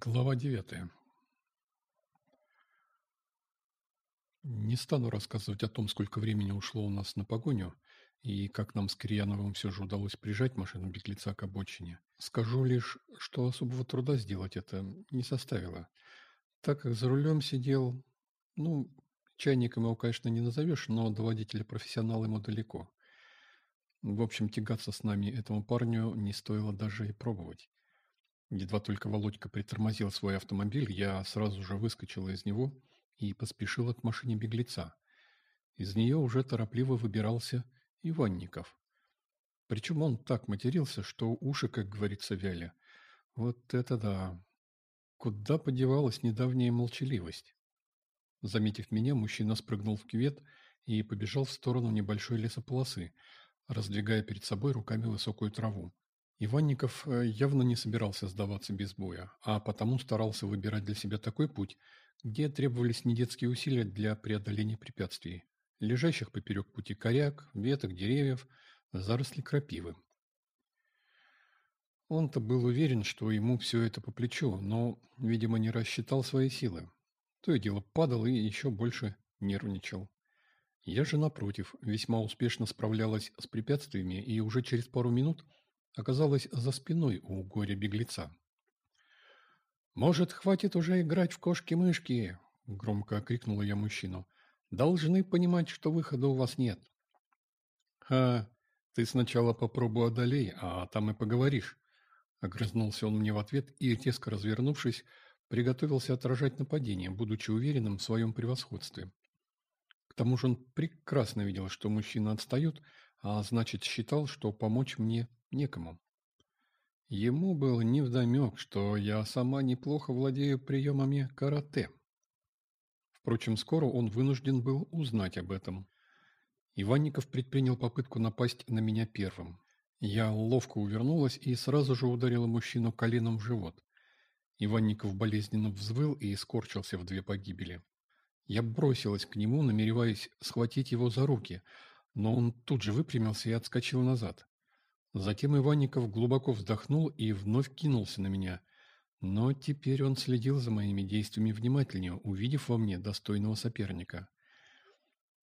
Глава девятая. Не стану рассказывать о том, сколько времени ушло у нас на погоню и как нам с Кирьяновым все же удалось прижать машину беглеца к обочине. Скажу лишь, что особого труда сделать это не составило, так как за рулем сидел, ну, чайником его, конечно, не назовешь, но до водителя профессионала ему далеко. В общем, тягаться с нами этому парню не стоило даже и пробовать. Едва только Володька притормозил свой автомобиль, я сразу же выскочила из него и поспешила к машине беглеца. Из нее уже торопливо выбирался Иванников. Причем он так матерился, что уши, как говорится, вяли. Вот это да! Куда подевалась недавняя молчаливость? Заметив меня, мужчина спрыгнул в кювет и побежал в сторону небольшой лесополосы, раздвигая перед собой руками высокую траву. Иванников э, явно не собирался сдаваться без боя, а потому старался выбирать для себя такой путь, где требовались не детские усилия для преодоления препятствий, лежащих поперек пути коряк, веток, деревьев, заросли крапивы. Он-то был уверен, что ему все это по плечу, но, видимо, не рассчитал свои силы. То и дело падал и еще больше нервничал. Я же, напротив, весьма успешно справлялась с препятствиями и уже через пару минут – оказалась за спиной у горя-беглеца. «Может, хватит уже играть в кошки-мышки?» – громко окрикнула я мужчину. «Должны понимать, что выхода у вас нет». «Ха, ты сначала попробуй одолей, а там и поговоришь». Огрызнулся он мне в ответ и, резко развернувшись, приготовился отражать нападение, будучи уверенным в своем превосходстве. К тому же он прекрасно видел, что мужчина отстает, а значит считал, что помочь мне некому. Ему было невдомек, что я сама неплохо владею приемами карате. Впрочем, скоро он вынужден был узнать об этом. Иванников предпринял попытку напасть на меня первым. Я ловко увернулась и сразу же ударила мужчину коленом в живот. Иванников болезненно взвыл и скорчился в две погибели. Я бросилась к нему, намереваясь схватить его за руки, но он тут же выпрямился и отскочил назад. Затем Иванников глубоко вздохнул и вновь кинулся на меня. Но теперь он следил за моими действиями внимательнее, увидев во мне достойного соперника.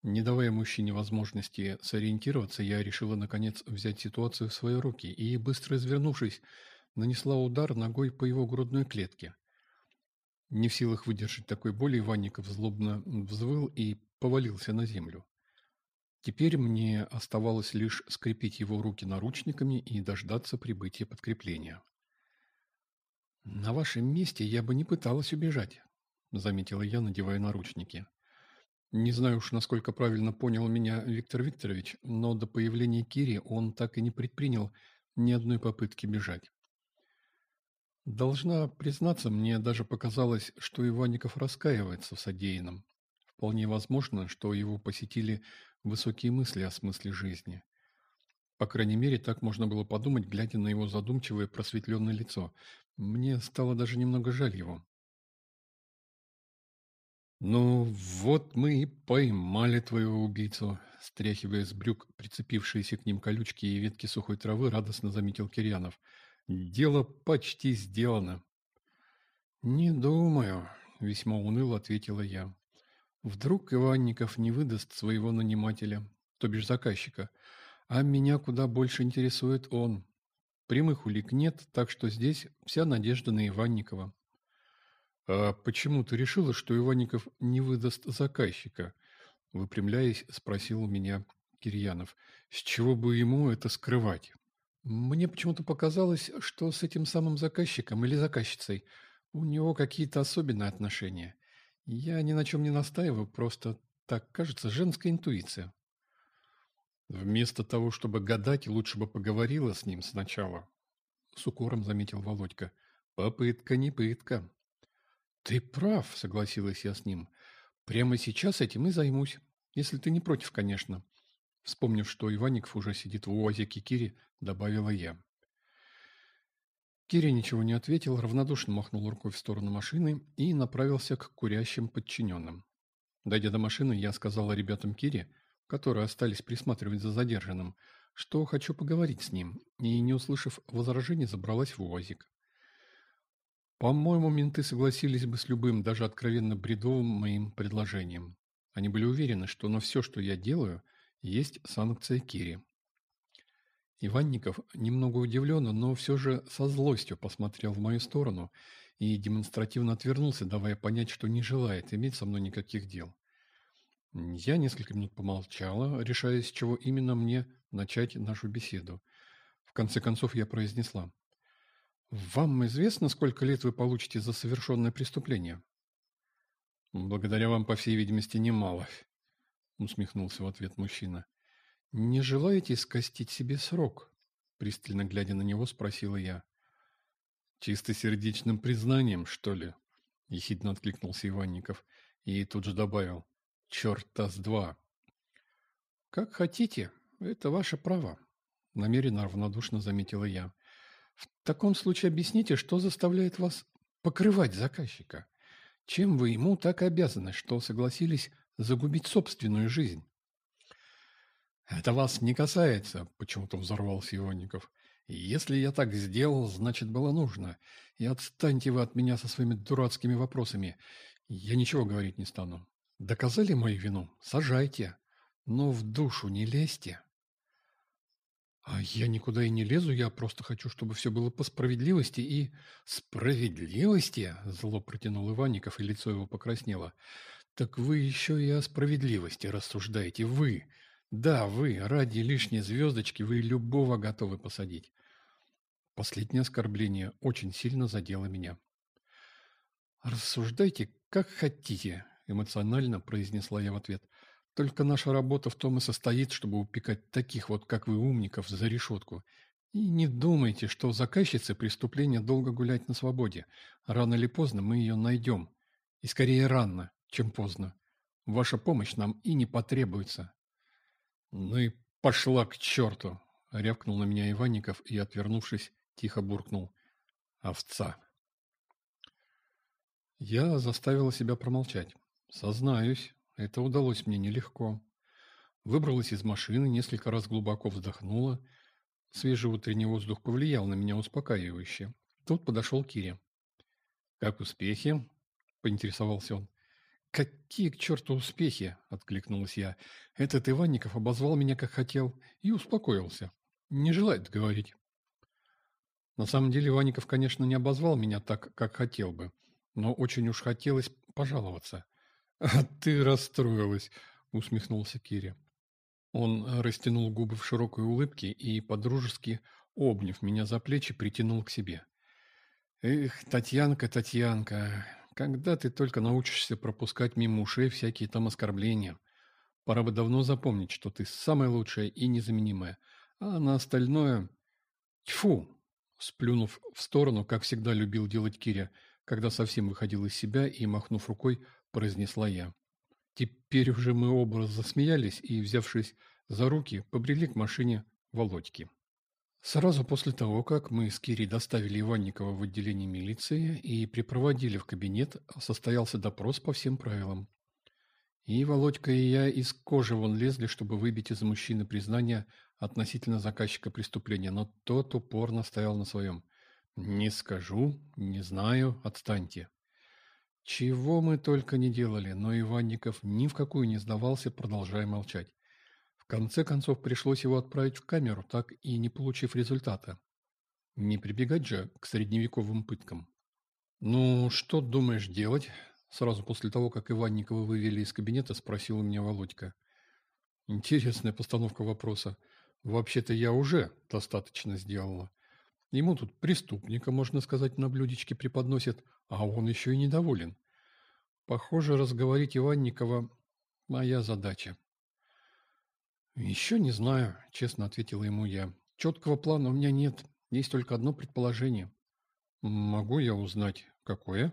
Не давая мужчине возможности сориентироваться, я решила, наконец, взять ситуацию в свои руки и, быстро извернувшись, нанесла удар ногой по его грудной клетке. Не в силах выдержать такой боли, Иванников злобно взвыл и повалился на землю. Теперь мне оставалось лишь скрепить его руки наручниками и дождаться прибытия подкрепления. «На вашем месте я бы не пыталась убежать», — заметила я, надевая наручники. Не знаю уж, насколько правильно понял меня Виктор Викторович, но до появления Кири он так и не предпринял ни одной попытки бежать. Должна признаться, мне даже показалось, что Иванников раскаивается в содеянном. Вполне возможно, что его посетили высокие мысли о смысле жизни. По крайней мере, так можно было подумать, глядя на его задумчивое просветленное лицо. Мне стало даже немного жаль его. «Ну, вот мы и поймали твоего убийцу», — стряхивая с брюк прицепившиеся к ним колючки и ветки сухой травы, радостно заметил Кирьянов. «Дело почти сделано». «Не думаю», — весьма уныло ответила я. Вдруг Иванников не выдаст своего нанимателя, то бишь заказчика, а меня куда больше интересует он. Прямых улик нет, так что здесь вся надежда на Иванникова. «А почему ты решила, что Иванников не выдаст заказчика?» Выпрямляясь, спросил у меня Кирьянов. «С чего бы ему это скрывать?» «Мне почему-то показалось, что с этим самым заказчиком или заказчицей у него какие-то особенные отношения. Я ни на чем не настаиваю, просто так кажется женская интуиция. Вместо того, чтобы гадать, лучше бы поговорила с ним сначала. С укором заметил Володька. Попытка не пытка. Ты прав, согласилась я с ним. Прямо сейчас этим и займусь. Если ты не против, конечно. Вспомнив, что Иванников уже сидит в УАЗике Кири, добавила я. Кири ничего не ответил, равнодушно махнул рукой в сторону машины и направился к курящим подчиненным. Дойдя до машины, я сказала ребятам Кири, которые остались присматривать за задержанным, что хочу поговорить с ним, и, не услышав возражений, забралась в УАЗик. По-моему, менты согласились бы с любым, даже откровенно бредовым моим предложением. Они были уверены, что на все, что я делаю, есть санкция Кири. Иванников, немного удивленно, но все же со злостью посмотрел в мою сторону и демонстративно отвернулся, давая понять, что не желает иметь со мной никаких дел. Я несколько минут помолчала, решая, с чего именно мне начать нашу беседу. В конце концов я произнесла. «Вам известно, сколько лет вы получите за совершенное преступление?» «Благодаря вам, по всей видимости, немало», — усмехнулся в ответ мужчина. «Не желаете скостить себе срок?» Пристально глядя на него, спросила я. «Чистосердечным признанием, что ли?» Ехидно откликнулся Иванников и тут же добавил. «Черта с два!» «Как хотите, это ваше право», — намеренно равнодушно заметила я. «В таком случае объясните, что заставляет вас покрывать заказчика? Чем вы ему так обязаны, что согласились загубить собственную жизнь?» «Это вас не касается», — почему-то взорвался Иванников. «Если я так сделал, значит, было нужно. И отстаньте вы от меня со своими дурацкими вопросами. Я ничего говорить не стану. Доказали мою вину? Сажайте. Но в душу не лезьте». «А я никуда и не лезу, я просто хочу, чтобы все было по справедливости и...» «Справедливости?» – зло протянул Иванников, и лицо его покраснело. «Так вы еще и о справедливости рассуждаете, вы!» Да, вы, ради лишней звездочки, вы любого готовы посадить. Последнее оскорбление очень сильно задело меня. «Рассуждайте, как хотите», – эмоционально произнесла я в ответ. «Только наша работа в том и состоит, чтобы упекать таких вот, как вы, умников, за решетку. И не думайте, что заказчице преступления долго гулять на свободе. Рано или поздно мы ее найдем. И скорее рано, чем поздно. Ваша помощь нам и не потребуется. «Ну и пошла к черту!» — рявкнул на меня Иванников и, отвернувшись, тихо буркнул. «Овца!» Я заставила себя промолчать. Сознаюсь, это удалось мне нелегко. Выбралась из машины, несколько раз глубоко вздохнула. Свежий утренний воздух повлиял на меня успокаивающе. Тут подошел Киря. «Как успехи?» – поинтересовался он. «Какие к черту успехи?» – откликнулась я. «Этот Иванников обозвал меня как хотел и успокоился. Не желает говорить». На самом деле Иванников, конечно, не обозвал меня так, как хотел бы, но очень уж хотелось пожаловаться. «А ты расстроилась», – усмехнулся Кири. Он растянул губы в широкой улыбке и, подружески обняв меня за плечи, притянул к себе. «Эх, Татьянка, Татьянка, когда ты только научишься пропускать мимо ушей всякие там оскорбления? Пора бы давно запомнить, что ты самая лучшая и незаменимая. А на остальное... Тьфу! Сплюнув в сторону, как всегда любил делать Киря, когда совсем выходил из себя и, махнув рукой, произнесла я. Теперь уже мы оба засмеялись и, взявшись за руки, побрели к машине Володьки. Сразу после того, как мы с Кирей доставили Иванникова в отделение милиции и припроводили в кабинет, состоялся допрос по всем правилам. И Володька и я из кожи вон лезли, чтобы выбить из мужчины признание относительно заказчика преступления, но тот упорно стоял на своем. «Не скажу, не знаю, отстаньте». Чего мы только не делали, но Иванников ни в какую не сдавался, продолжая молчать. Конце концов, пришлось его отправить в камеру, так и не получив результата. Не прибегать же к средневековым пыткам. «Ну, что думаешь делать?» Сразу после того, как Иванникова вывели из кабинета, спросил у меня Володька. Интересная постановка вопроса. Вообще-то я уже достаточно сделала. Ему тут преступника, можно сказать, на блюдечке преподносят, а он еще и недоволен. Похоже, разговорить Иванникова – моя задача. «Еще не знаю», – честно ответила ему я. «Четкого плана у меня нет. Есть только одно предположение». «Могу я узнать, какое?»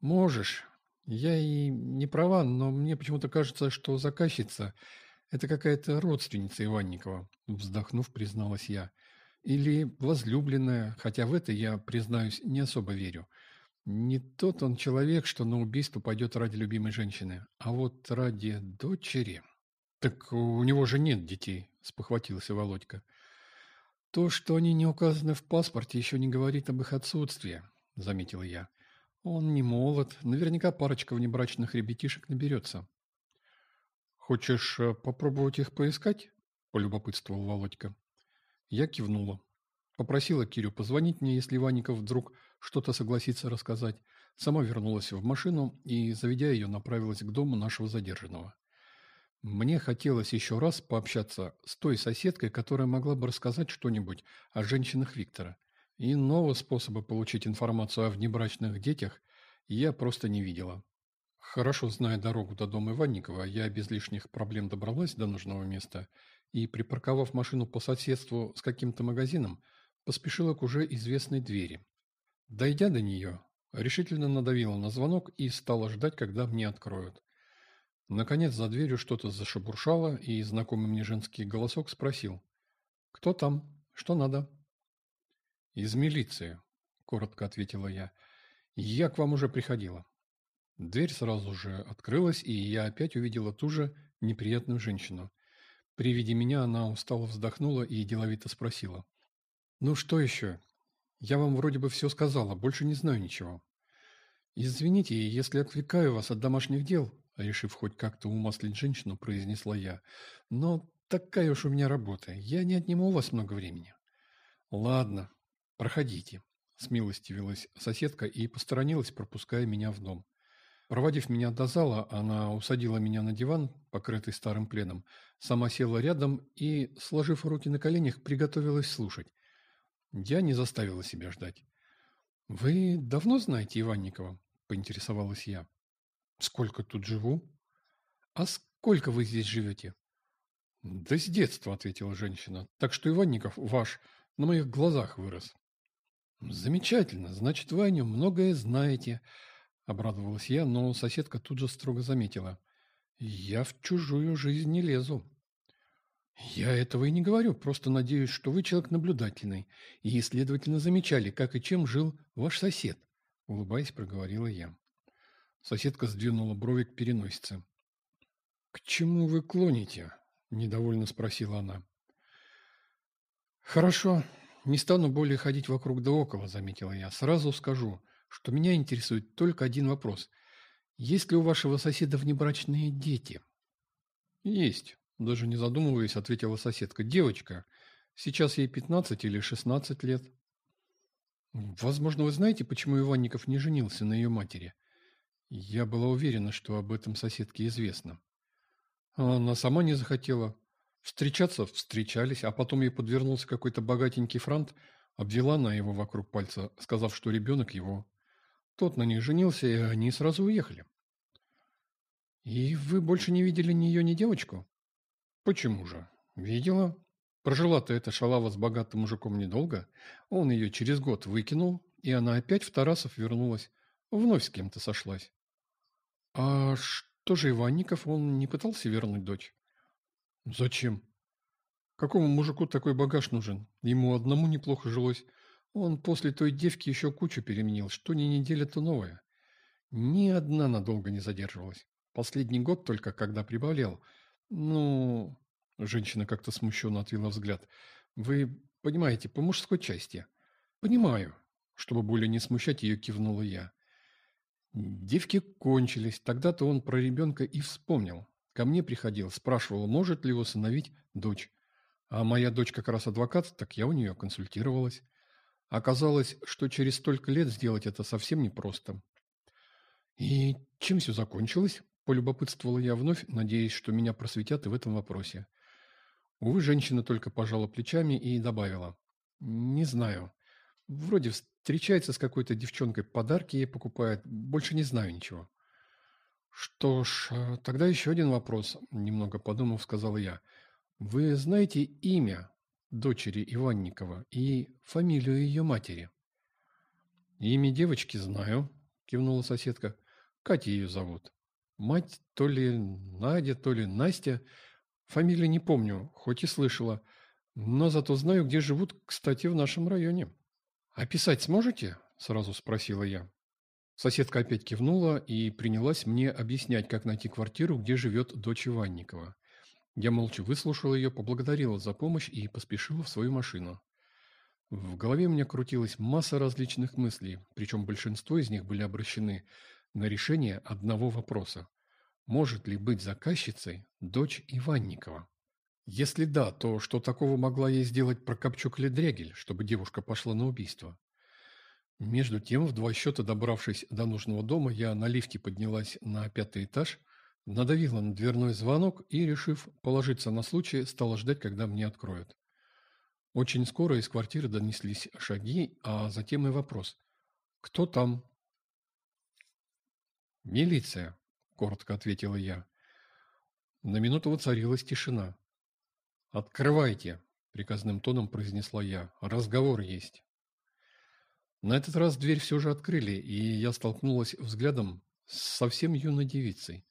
«Можешь. Я и не права, но мне почему-то кажется, что заказчица – это какая-то родственница Иванникова», – вздохнув, призналась я. «Или возлюбленная, хотя в это я, признаюсь, не особо верю. Не тот он человек, что на убийство пойдет ради любимой женщины, а вот ради дочери». «Так у него же нет детей», – спохватился Володька. «То, что они не указаны в паспорте, еще не говорит об их отсутствии. заметил я. Он не молод, наверняка парочка внебрачных ребятишек наберется. Хочешь э, попробовать их поискать? Полюбопытствовал Володька. Я кивнула. Попросила Кирю позвонить мне, если Иванников вдруг что-то согласится рассказать. Сама вернулась в машину и, заведя ее, направилась к дому нашего задержанного. Мне хотелось еще раз пообщаться с той соседкой, которая могла бы рассказать что-нибудь о женщинах Виктора. Иного способа получить информацию о внебрачных детях я просто не видела. Хорошо зная дорогу до дома Иванникова, я без лишних проблем добралась до нужного места и, припарковав машину по соседству с каким-то магазином, поспешила к уже известной двери. Дойдя до нее, решительно надавила на звонок и стала ждать, когда мне откроют. Наконец за дверью что-то зашебуршало, и знакомый мне женский голосок спросил. «Кто там? Что надо?» «Из милиции», — коротко ответила я. «Я к вам уже приходила». Дверь сразу же открылась, и я опять увидела ту же неприятную женщину. При виде меня она устало вздохнула и деловито спросила. «Ну что еще? Я вам вроде бы все сказала, больше не знаю ничего». «Извините, если отвлекаю вас от домашних дел», решив хоть как-то умаслить женщину, произнесла я. «Но такая уж у меня работа. Я не отниму у вас много времени». «Ладно, проходите», – смилостивилась соседка и посторонилась, пропуская меня в дом. Проводив меня до зала, она усадила меня на диван, покрытый старым пледом, сама села рядом и, сложив руки на коленях, приготовилась слушать. Я не заставила себя ждать. «Вы давно знаете Иванникова?» – поинтересовалась я. Сколько тут живу? А сколько вы здесь живете? Да с детства, ответила женщина. Так что Иванников ваш на моих глазах вырос. Замечательно, значит, вы о нем многое знаете, обрадовалась я, но соседка тут же строго заметила. Я в чужую жизнь не лезу. Я этого и не говорю, просто надеюсь, что вы человек наблюдательный и, следовательно, замечали, как и чем жил ваш сосед, улыбаясь, проговорила я. Соседка сдвинула брови к переносице. «К чему вы клоните?» – недовольно спросила она. «Хорошо, не стану более ходить вокруг да около», – заметила я. «Сразу скажу, что меня интересует только один вопрос. Есть ли у вашего соседа внебрачные дети?» «Есть», – даже не задумываясь, ответила соседка. «Девочка. Сейчас ей 15 или 16 лет». «Возможно, вы знаете, почему Иванников не женился на ее матери?» Я была уверена, что об этом соседке известно. Она сама не захотела. Встречаться встречались, а потом ей подвернулся какой-то богатенький франт, обвела на его вокруг пальца, сказав, что ребенок его. Тот на ней женился, и они сразу уехали. «И вы больше не видели ни ее, ни девочку?» «Почему же? Видела. Прожила-то эта шалава с богатым мужиком недолго. Он ее через год выкинул, и она опять в Тарасов вернулась. Вновь с кем-то сошлась. А что же Иванников, он не пытался вернуть дочь? Зачем? Какому мужику такой багаж нужен? Ему одному неплохо жилось. Он после той девки еще кучу переменил, что ни неделя, то новое. Ни одна надолго не задерживалась. Последний год только, когда прибавлял. Ну, женщина как-то смущенно отвела взгляд. Вы понимаете, по мужской части. Понимаю. Чтобы более не смущать ее, кивнула я. Девки кончились. Тогда-то он про ребенка и вспомнил. Ко мне приходил, спрашивал, может ли усыновить дочь. А моя дочь как раз адвокат, так я у нее консультировалась. Оказалось, что через столько лет сделать это совсем непросто. «И чем все закончилось?» – полюбопытствовала я вновь, надеясь, что меня просветят и в этом вопросе. Увы, женщина только пожала плечами и добавила. «Не знаю. Вроде встречается с какой-то девчонкой, подарки ей покупает. Больше не знаю ничего. Что ж, а, тогда еще один вопрос, немного подумав, сказал я. Вы знаете имя дочери Иванникова и фамилию ее матери? Имя девочки знаю, кивнула соседка. Катя ее зовут. Мать то ли Надя, то ли Настя. Фамилию не помню, хоть и слышала. Но зато знаю, где живут, кстати, в нашем районе. «Описать сможете?» – сразу спросила я. Соседка опять кивнула и принялась мне объяснять, как найти квартиру, где живет дочь Иванникова. Я молча выслушал ее, поблагодарила за помощь и поспешила в свою машину. В голове у меня крутилась масса различных мыслей, причем большинство из них были обращены на решение одного вопроса. Может ли быть заказчицей дочь Иванникова? Если да, то что такого могла ей сделать Прокопчук или Дрягель, чтобы девушка пошла на убийство? Между тем, в два счета добравшись до нужного дома, я на лифте поднялась на пятый этаж, надавила на дверной звонок и, решив положиться на случай, стала ждать, когда мне откроют. Очень скоро из квартиры донеслись шаги, а затем и вопрос. «Кто там?» «Милиция», — коротко ответила я. На минуту воцарилась тишина. «Открывайте», — приказным тоном произнесла я. «Разговор есть». На этот раз дверь все же открыли, и я столкнулась взглядом с совсем юной девицей.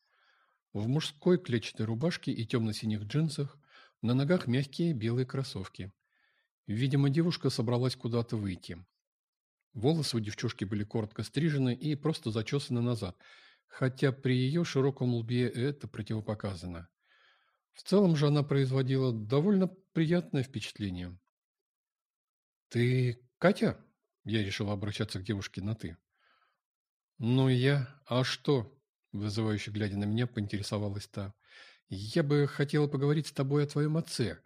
В мужской клетчатой рубашке и темно-синих джинсах, на ногах мягкие белые кроссовки. Видимо, девушка собралась куда-то выйти. Волосы у девчушки были коротко стрижены и просто зачесаны назад, хотя при ее широком лбе это противопоказано. В целом же она производила довольно приятное впечатление. «Ты Катя?» Я решил обращаться к девушке на «ты». «Ну я? А что?» Вызывающе глядя на меня, поинтересовалась та. «Я бы хотела поговорить с тобой о твоем отце»,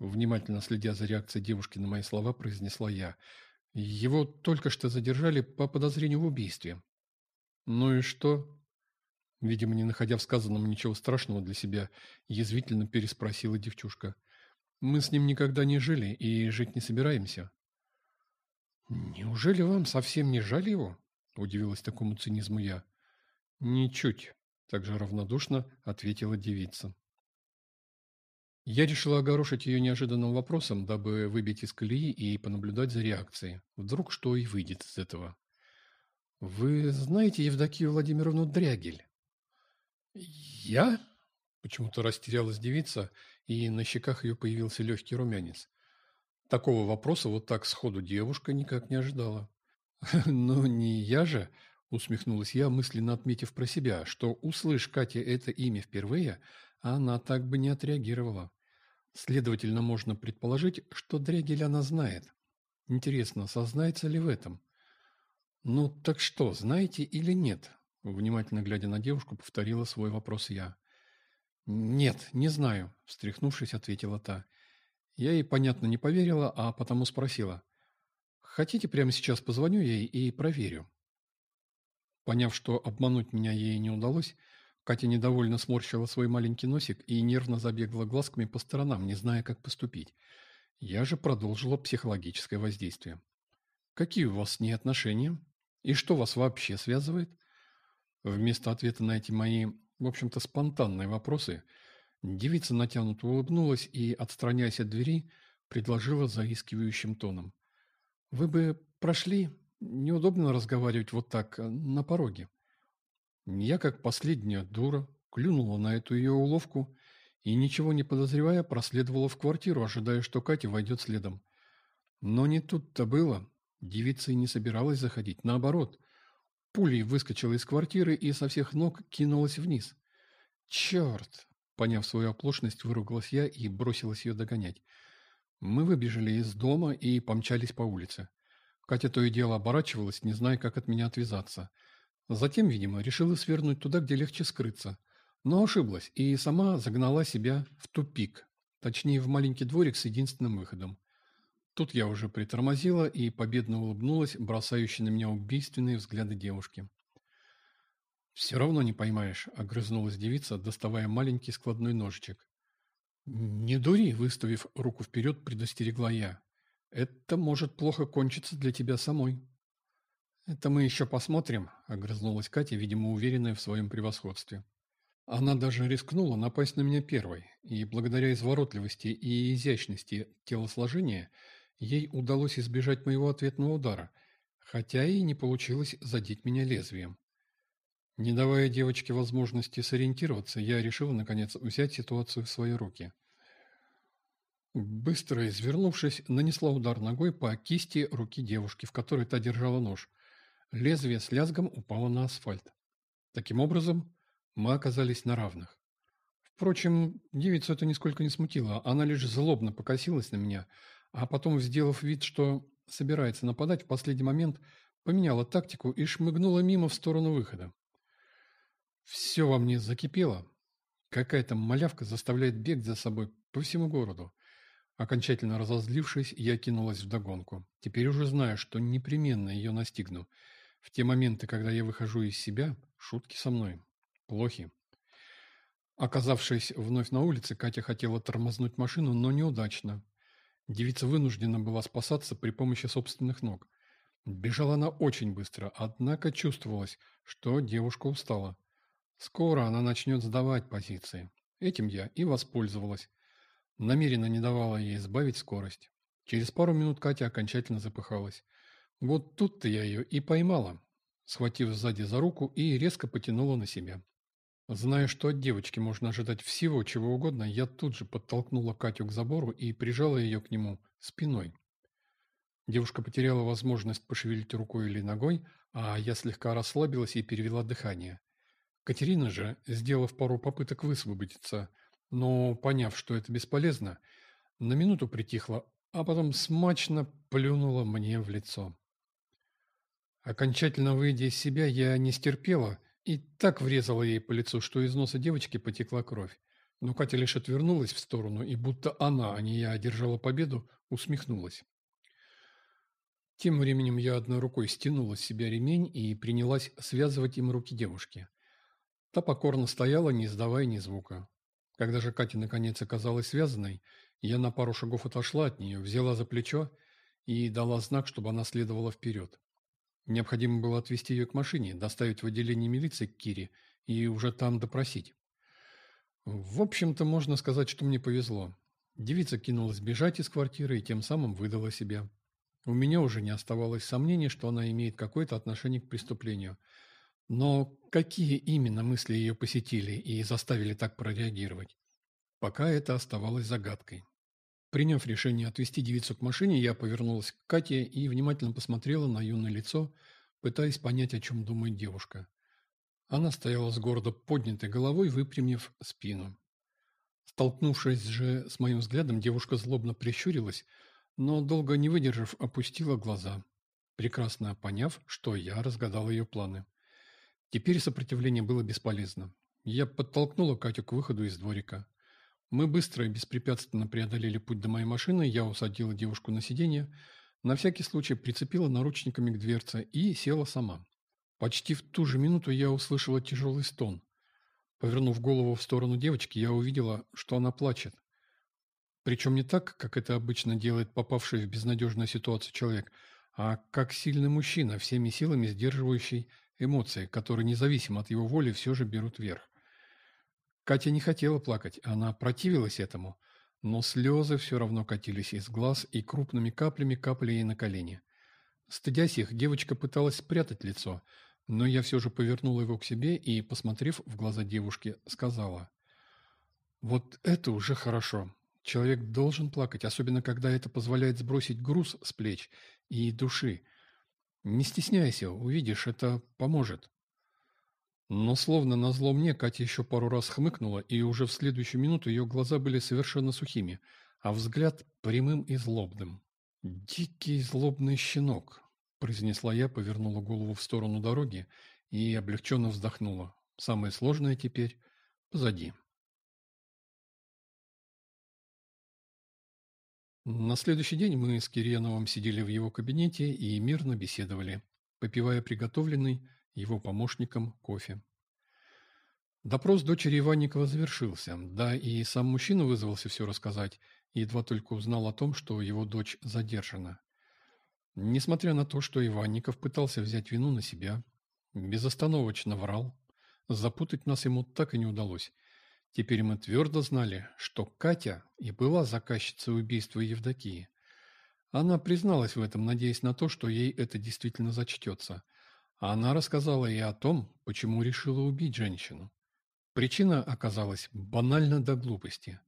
внимательно следя за реакцией девушки на мои слова, произнесла я. «Его только что задержали по подозрению в убийстве». «Ну и что?» Видимо, не находя в сказанном ничего страшного для себя, язвительно переспросила девчушка. «Мы с ним никогда не жили и жить не собираемся». «Неужели вам совсем не жаль его?» – удивилась такому цинизму я. «Ничуть», – также равнодушно ответила девица. Я решила огорошить ее неожиданным вопросом, дабы выбить из колеи и понаблюдать за реакцией. Вдруг что и выйдет из этого. «Вы знаете Евдокию Владимировну Дрягель?» «Я?» Почему-то растерялась девица, и на щеках ее появился легкий румянец. Такого вопроса вот так сходу девушка никак не ожидала. «Ну, не я же!» – усмехнулась я, мысленно отметив про себя, что, услышь Катя это имя впервые, она так бы не отреагировала. Следовательно, можно предположить, что Дрягель она знает. Интересно, сознается ли в этом? «Ну, так что, знаете или нет?» Внимательно глядя на девушку, повторила свой вопрос я. «Нет, не знаю», – встряхнувшись, ответила та. Я ей, понятно, не поверила, а потому спросила. «Хотите, прямо сейчас позвоню ей и проверю?» Поняв, что обмануть меня ей не удалось, Катя недовольно сморщила свой маленький носик и нервно забегала глазками по сторонам, не зная, как поступить. Я же продолжила психологическое воздействие. «Какие у вас с ней отношения? И что вас вообще связывает?» Вместо ответа на эти мои, в общем-то, спонтанные вопросы, девица натянуто улыбнулась и, отстраняясь от двери, предложила заискивающим тоном. «Вы бы прошли? Неудобно разговаривать вот так, э, на пороге». Я, как последняя дура, клюнула на эту ее уловку и, ничего не подозревая, проследовала в квартиру, ожидая, что Катя войдет следом. Но не тут-то было. Девица и не собиралась заходить. Наоборот, Пулей выскочила из квартиры и со всех ног кинулась вниз. «Черт!» Поняв свою оплошность, выругалась я и бросилась ее догонять. Мы выбежали из дома и помчались по улице. Катя то и дело оборачивалась, не зная, как от меня отвязаться. Затем, видимо, решила свернуть туда, где легче скрыться. Но ошиблась и сама загнала себя в тупик, точнее, в маленький дворик с единственным выходом. Тут я уже притормозила и победно улыбнулась, бросающей на меня убийственные взгляды девушки. «Все равно не поймаешь», — огрызнулась девица, доставая маленький складной ножичек. «Не дури», — выставив руку вперед, предостерегла я. «Это может плохо кончиться для тебя самой». «Это мы еще посмотрим», — огрызнулась Катя, видимо, уверенная в своем превосходстве. Она даже рискнула напасть на меня первой, и благодаря изворотливости и изящности телосложения — ей удалось избежать моего ответного удара, хотя и не получилось задеть меня лезвием. Не давая девочке возможности сориентироваться, я решил, наконец, взять ситуацию в свои руки. Быстро извернувшись, нанесла удар ногой по кисти руки девушки, в которой та держала нож. Лезвие с лязгом упало на асфальт. Таким образом, мы оказались на равных. Впрочем, девицу это нисколько не смутило, она лишь злобно покосилась на меня, а потом, сделав вид, что собирается нападать, в последний момент поменяла тактику и шмыгнула мимо в сторону выхода. Все во мне закипело. Какая-то малявка заставляет бегать за собой по всему городу. Окончательно разозлившись, я кинулась в догонку. Теперь уже знаю, что непременно ее настигну. В те моменты, когда я выхожу из себя, шутки со мной. Плохи. Оказавшись вновь на улице, Катя хотела тормознуть машину, но неудачно. Девица вынуждена была спасаться при помощи собственных ног. Бежала она очень быстро, однако чувствовалось, что девушка устала. Скоро она начнет сдавать позиции. Этим я и воспользовалась. Намеренно не давала ей сбавить скорость. Через пару минут Катя окончательно запыхалась. Вот тут-то я ее и поймала, схватив сзади за руку и резко потянула на себя. Зная, что от девочки можно ожидать всего, чего угодно, я тут же подтолкнула Катю к забору и прижала ее к нему спиной. Девушка потеряла возможность пошевелить рукой или ногой, а я слегка расслабилась и перевела дыхание. Катерина же, сделав пару попыток высвободиться, но, поняв, что это бесполезно, на минуту притихла, а потом смачно плюнула мне в лицо. Окончательно выйдя из себя, я не стерпела и так врезала ей по лицу, что из носа девочки потекла кровь. Но Катя лишь отвернулась в сторону, и будто она, а не я, одержала победу, усмехнулась. Тем временем я одной рукой стянула с себя ремень и принялась связывать им руки девушки. Та покорно стояла, не издавая ни звука. Когда же Катя наконец оказалась связанной, я на пару шагов отошла от нее, взяла за плечо и дала знак, чтобы она следовала вперед. Необходимо было отвезти ее к машине, доставить в отделение милиции к Кире и уже там допросить. В общем-то, можно сказать, что мне повезло. Девица кинулась бежать из квартиры и тем самым выдала себя. У меня уже не оставалось сомнений, что она имеет какое-то отношение к преступлению. Но какие именно мысли ее посетили и заставили так прореагировать? Пока это оставалось загадкой. Приняв решение отвезти девицу к машине, я повернулась к Кате и внимательно посмотрела на юное лицо, пытаясь понять, о чем думает девушка. Она стояла с гордо поднятой головой, выпрямив спину. Столкнувшись же с моим взглядом, девушка злобно прищурилась, но, долго не выдержав, опустила глаза, прекрасно поняв, что я разгадал ее планы. Теперь сопротивление было бесполезно. Я подтолкнула Катю к выходу из дворика. Мы быстро и беспрепятственно преодолели путь до моей машины, я усадила девушку на сиденье, на всякий случай прицепила наручниками к дверце и села сама. Почти в ту же минуту я услышала тяжелый стон. Повернув голову в сторону девочки, я увидела, что она плачет. Причем не так, как это обычно делает попавший в безнадежную ситуацию человек, а как сильный мужчина, всеми силами сдерживающий эмоции, которые независимо от его воли все же берут верх. Катя не хотела плакать, она противилась этому, но слезы все равно катились из глаз и крупными каплями капали ей на колени. Стыдясь их, девочка пыталась спрятать лицо, но я все же повернула его к себе и, посмотрев в глаза девушки, сказала, «Вот это уже хорошо. Человек должен плакать, особенно когда это позволяет сбросить груз с плеч и души. Не стесняйся, увидишь, это поможет». Но словно назло мне, Катя еще пару раз хмыкнула, и уже в следующую минуту ее глаза были совершенно сухими, а взгляд прямым и злобным. «Дикий злобный щенок», – произнесла я, повернула голову в сторону дороги и облегченно вздохнула. «Самое сложное теперь позади». На следующий день мы с Кирьяновым сидели в его кабинете и мирно беседовали, попивая приготовленный его помощником кофе. Допрос дочери Иванникова завершился, да и сам мужчина вызвался все рассказать, едва только узнал о том, что его дочь задержана. Несмотря на то, что Иванников пытался взять вину на себя, безостановочно врал, запутать нас ему так и не удалось. Теперь мы твердо знали, что Катя и была заказчицей убийства Евдокии. Она призналась в этом, надеясь на то, что ей это действительно зачтется. А она рассказала и о том, почему решила убить женщину. Причина оказалась банальна до глупости.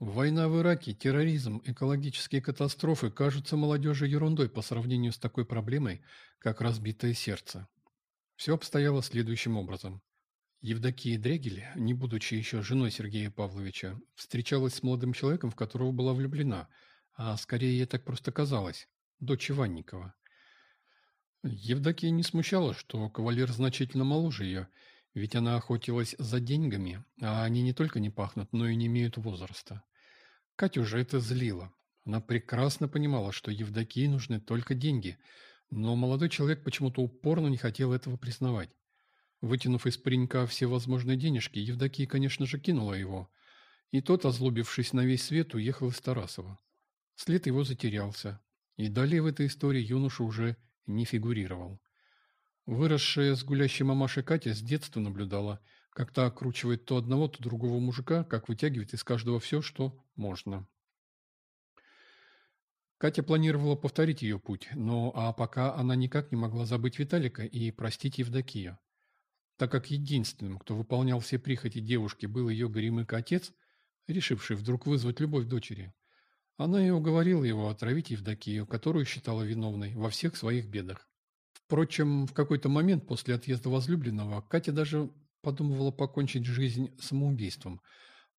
Война в Ираке, терроризм, экологические катастрофы кажутся молодежи ерундой по сравнению с такой проблемой, как разбитое сердце. Все обстояло следующим образом. Евдокия Дрегель, не будучи еще женой Сергея Павловича, встречалась с молодым человеком, в которого была влюблена, а скорее ей так просто казалось, дочь Иванникова. Евдокия не смущала, что кавалер значительно моложе ее, ведь она охотилась за деньгами, а они не только не пахнут, но и не имеют возраста. Катю же это злило. Она прекрасно понимала, что Евдокии нужны только деньги, но молодой человек почему-то упорно не хотел этого признавать. Вытянув из паренька все возможные денежки, Евдокия, конечно же, кинула его, и тот, озлобившись на весь свет, уехал из Тарасова. След его затерялся, и далее в этой истории юноша уже не фигурировал. Выросшая с гулящей мамашей Катя с детства наблюдала, как та окручивает то одного, то другого мужика, как вытягивает из каждого все, что можно. Катя планировала повторить ее путь, но а пока она никак не могла забыть Виталика и простить Евдокию. Так как единственным, кто выполнял все прихоти девушки, был ее горемык отец, решивший вдруг вызвать любовь дочери, она и уговорила его отравить Евдокию, которую считала виновной во всех своих бедах. Впрочем, в какой-то момент после отъезда возлюбленного Катя даже подумывала покончить жизнь самоубийством,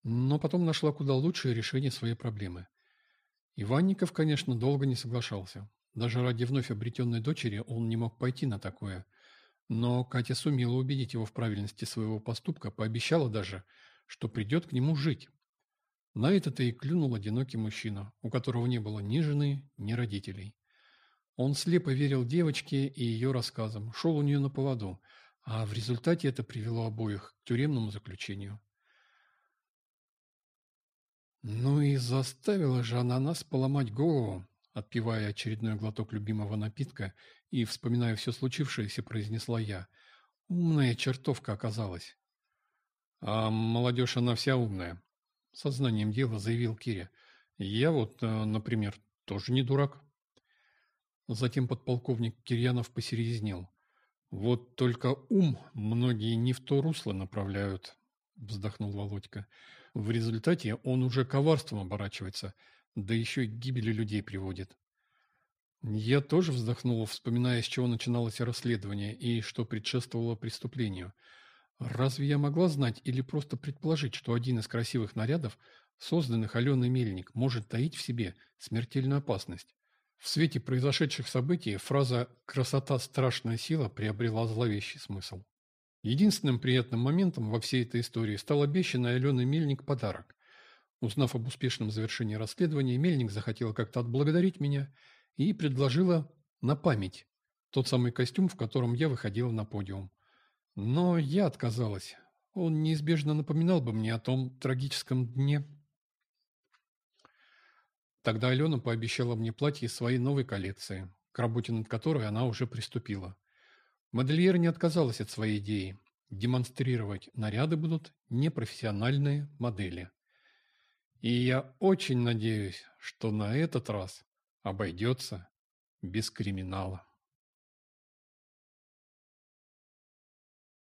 но потом нашла куда лучшее решение своей проблемы. Иванников, конечно, долго не соглашался. Даже ради вновь обретенной дочери он не мог пойти на такое. Но Катя сумела убедить его в правильности своего поступка, пообещала даже, что придет к нему жить. На это-то и клюнул одинокий мужчина, у которого не было ни жены, ни родителей. Он слепо верил девочке и ее рассказам, шел у нее на поводу, а в результате это привело обоих к тюремному заключению. Ну и заставила же она нас поломать голову, отпивая очередной глоток любимого напитка и, вспоминая все случившееся, произнесла я. Умная чертовка оказалась. А молодежь она вся умная, сознанием дела заявил Киря. Я вот, э, например, тоже не дурак. Затем подполковник Кирьянов посерьезнел. Вот только ум многие не в то русло направляют, вздохнул Володька. В результате он уже коварством оборачивается, да еще и к гибели людей приводит. Я тоже вздохнул, вспоминая, с чего начиналось расследование и что предшествовало преступлению – Разве я могла знать или просто предположить, что один из красивых нарядов, созданных Аленой Мельник, может таить в себе смертельную опасность? В свете произошедших событий фраза «красота – страшная сила» приобрела зловещий смысл. Единственным приятным моментом во всей этой истории стал обещанный Аленой Мельник подарок. Узнав об успешном завершении расследования, Мельник захотела как-то отблагодарить меня и предложила на память тот самый костюм, в котором я выходила на подиум. Но я отказалась. Он неизбежно напоминал бы мне о том трагическом дне. Тогда Алена пообещала мне платье из своей новой коллекции, к работе над которой она уже приступила. Модельер не отказалась от своей идеи. Демонстрировать наряды будут непрофессиональные модели. И я очень надеюсь, что на этот раз обойдется без криминала.